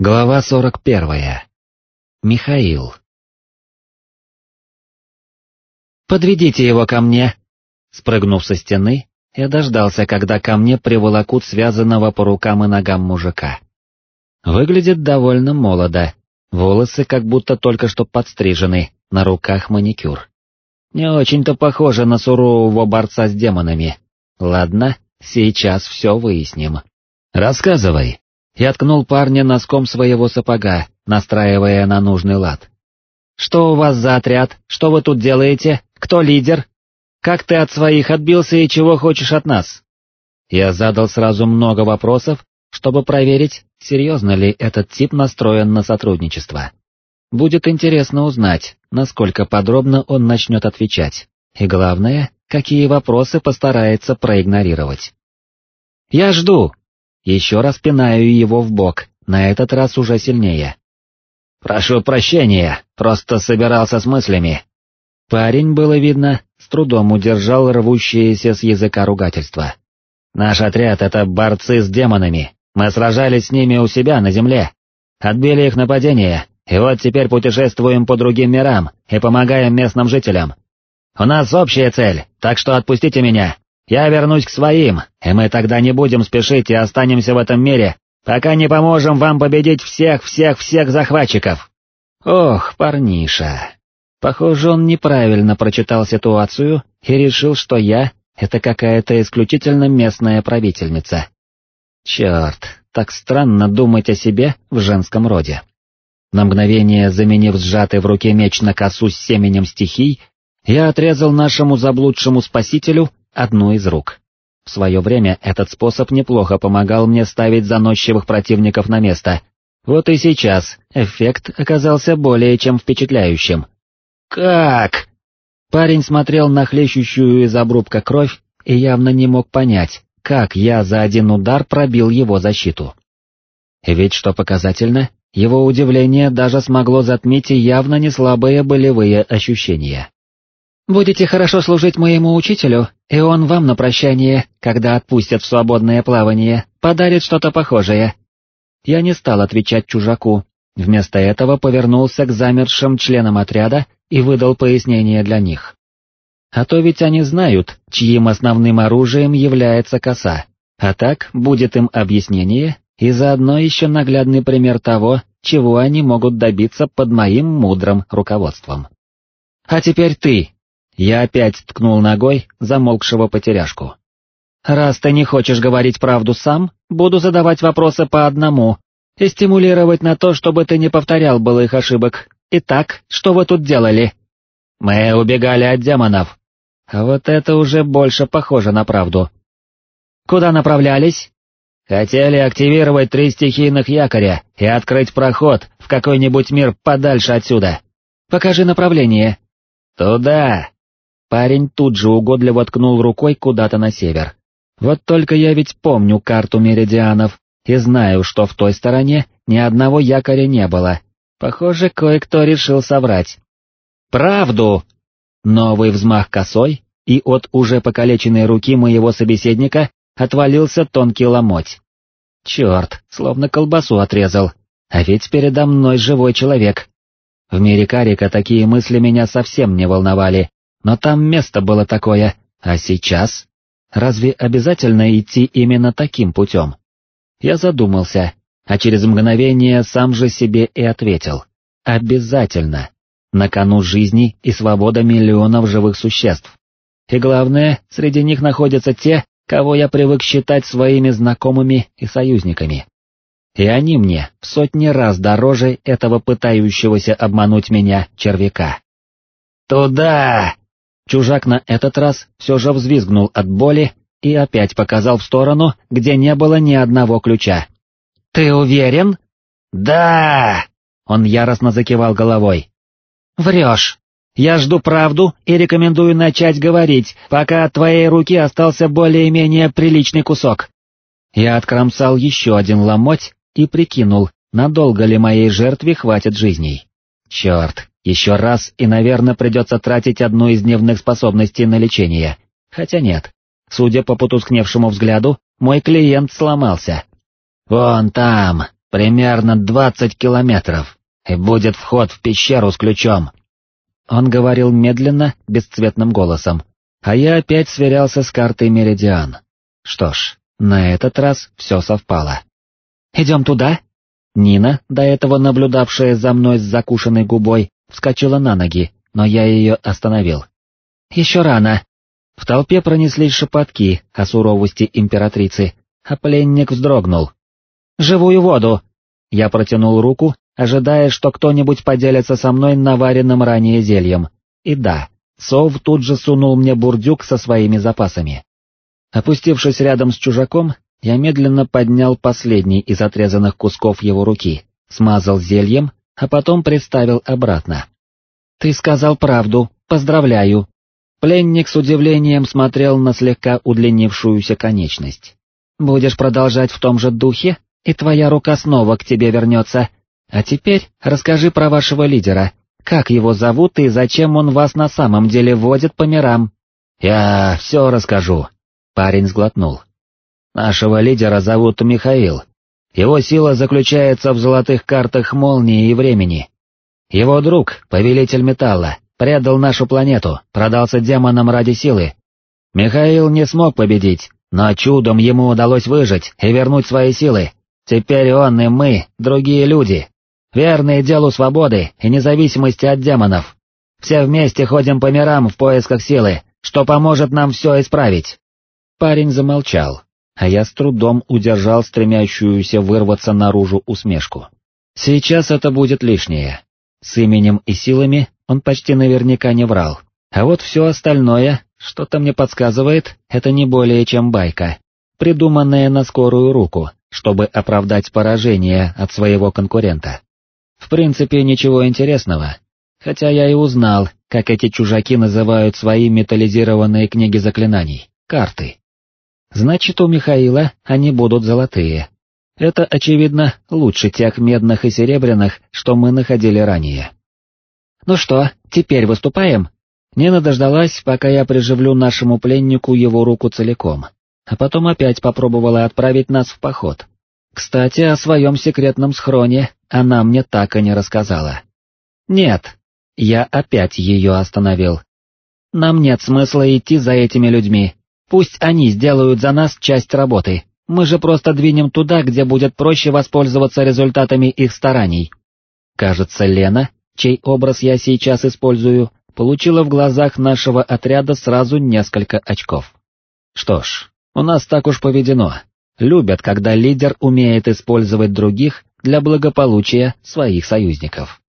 Глава 41. Михаил. «Подведите его ко мне!» Спрыгнув со стены, я дождался, когда ко мне приволокут связанного по рукам и ногам мужика. Выглядит довольно молодо, волосы как будто только что подстрижены, на руках маникюр. Не очень-то похоже на сурового борца с демонами. Ладно, сейчас все выясним. Рассказывай. Я ткнул парня носком своего сапога, настраивая на нужный лад. «Что у вас за отряд? Что вы тут делаете? Кто лидер? Как ты от своих отбился и чего хочешь от нас?» Я задал сразу много вопросов, чтобы проверить, серьезно ли этот тип настроен на сотрудничество. Будет интересно узнать, насколько подробно он начнет отвечать, и главное, какие вопросы постарается проигнорировать. «Я жду!» Еще раз пинаю его в бок, на этот раз уже сильнее. «Прошу прощения, просто собирался с мыслями». Парень, было видно, с трудом удержал рвущееся с языка ругательства. «Наш отряд — это борцы с демонами, мы сражались с ними у себя на земле, отбили их нападение, и вот теперь путешествуем по другим мирам и помогаем местным жителям. У нас общая цель, так что отпустите меня, я вернусь к своим, и мы тогда не будем спешить и останемся в этом мире, пока не поможем вам победить всех-всех-всех захватчиков. Ох, парниша. Похоже, он неправильно прочитал ситуацию и решил, что я — это какая-то исключительно местная правительница. Черт, так странно думать о себе в женском роде. На мгновение заменив сжатый в руке меч на косу с семенем стихий, я отрезал нашему заблудшему спасителю одну из рук. В свое время этот способ неплохо помогал мне ставить заносчивых противников на место. Вот и сейчас эффект оказался более чем впечатляющим. «Как?» Парень смотрел на хлещущую из обрубка кровь и явно не мог понять, как я за один удар пробил его защиту. Ведь что показательно, его удивление даже смогло затмить и явно не слабые болевые ощущения. «Будете хорошо служить моему учителю, и он вам на прощание, когда отпустят в свободное плавание, подарит что-то похожее». Я не стал отвечать чужаку, вместо этого повернулся к замершим членам отряда и выдал пояснение для них. А то ведь они знают, чьим основным оружием является коса, а так будет им объяснение и заодно еще наглядный пример того, чего они могут добиться под моим мудрым руководством. «А теперь ты!» Я опять ткнул ногой замолкшего потеряшку. «Раз ты не хочешь говорить правду сам, буду задавать вопросы по одному и стимулировать на то, чтобы ты не повторял былых ошибок. Итак, что вы тут делали?» «Мы убегали от демонов». А вот это уже больше похоже на правду. «Куда направлялись?» «Хотели активировать три стихийных якоря и открыть проход в какой-нибудь мир подальше отсюда». «Покажи направление». «Туда!» Парень тут же угодливо ткнул рукой куда-то на север. Вот только я ведь помню карту меридианов и знаю, что в той стороне ни одного якоря не было. Похоже, кое-кто решил соврать. «Правду!» Новый взмах косой, и от уже покалеченной руки моего собеседника отвалился тонкий ломоть. Черт, словно колбасу отрезал, а ведь передо мной живой человек. В мире Карика такие мысли меня совсем не волновали, но там место было такое, а сейчас? Разве обязательно идти именно таким путем? Я задумался, а через мгновение сам же себе и ответил. Обязательно. На кону жизни и свобода миллионов живых существ. И главное, среди них находятся те, кого я привык считать своими знакомыми и союзниками. И они мне в сотни раз дороже этого пытающегося обмануть меня червяка. «Туда!» Чужак на этот раз все же взвизгнул от боли и опять показал в сторону, где не было ни одного ключа. «Ты уверен?» «Да!» Он яростно закивал головой. «Врешь. Я жду правду и рекомендую начать говорить, пока от твоей руки остался более-менее приличный кусок». Я откромсал еще один ломоть и прикинул, надолго ли моей жертве хватит жизней. Черт, еще раз и, наверное, придется тратить одну из дневных способностей на лечение. Хотя нет. Судя по потускневшему взгляду, мой клиент сломался. «Вон там!» Примерно двадцать километров, и будет вход в пещеру с ключом. Он говорил медленно, бесцветным голосом, а я опять сверялся с картой Меридиан. Что ж, на этот раз все совпало. «Идем туда?» Нина, до этого наблюдавшая за мной с закушенной губой, вскочила на ноги, но я ее остановил. «Еще рано». В толпе пронеслись шепотки о суровости императрицы, а пленник вздрогнул. «Живую воду!» Я протянул руку, ожидая, что кто-нибудь поделится со мной наваренным ранее зельем. И да, Сов тут же сунул мне бурдюк со своими запасами. Опустившись рядом с чужаком, я медленно поднял последний из отрезанных кусков его руки, смазал зельем, а потом приставил обратно. «Ты сказал правду, поздравляю!» Пленник с удивлением смотрел на слегка удлинившуюся конечность. «Будешь продолжать в том же духе, и твоя рука снова к тебе вернется. А теперь расскажи про вашего лидера, как его зовут и зачем он вас на самом деле водит по мирам?» «Я все расскажу», — парень сглотнул. «Нашего лидера зовут Михаил. Его сила заключается в золотых картах молнии и времени. Его друг, повелитель металла, предал нашу планету, продался демонам ради силы. Михаил не смог победить, но чудом ему удалось выжить и вернуть свои силы. Теперь он и мы, другие люди, верные делу свободы и независимости от демонов. Все вместе ходим по мирам в поисках силы, что поможет нам все исправить». Парень замолчал, а я с трудом удержал стремящуюся вырваться наружу усмешку. Сейчас это будет лишнее. С именем и силами он почти наверняка не врал. А вот все остальное, что-то мне подсказывает, это не более чем байка, придуманная на скорую руку, чтобы оправдать поражение от своего конкурента. В принципе, ничего интересного, хотя я и узнал, как эти чужаки называют свои металлизированные книги заклинаний, карты. Значит, у Михаила они будут золотые, это, очевидно, лучше тех медных и серебряных, что мы находили ранее. «Ну что, теперь выступаем?» Нина дождалась, пока я приживлю нашему пленнику его руку целиком, а потом опять попробовала отправить нас в поход. Кстати, о своем секретном схроне она мне так и не рассказала. «Нет», я опять ее остановил. «Нам нет смысла идти за этими людьми, пусть они сделают за нас часть работы». Мы же просто двинем туда, где будет проще воспользоваться результатами их стараний. Кажется, Лена, чей образ я сейчас использую, получила в глазах нашего отряда сразу несколько очков. Что ж, у нас так уж поведено. Любят, когда лидер умеет использовать других для благополучия своих союзников.